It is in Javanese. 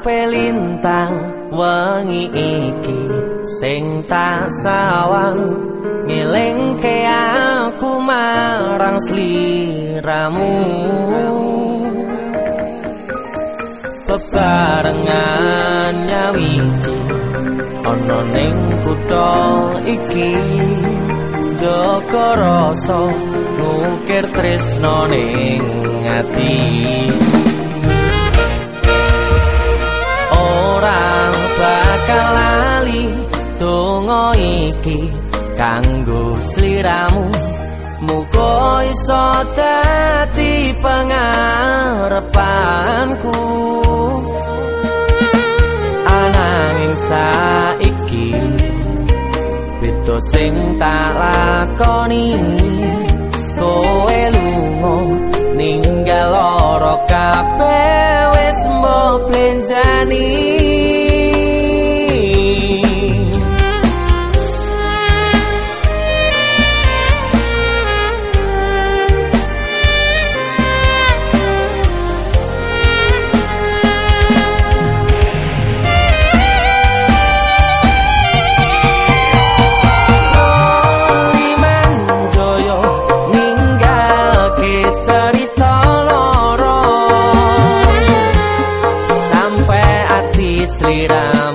pelintang wengi iki sing tak sawang. Ngelingke aku marang sliramu bebarengan nyawiji ana ning kutha iki joko rasa ngukir tresno ning ati. Bakal lali donga iki kanggo sliramu muga iso dadi pangarepanku. Ananging saiki beda sing tak lakoni kowe lunga ati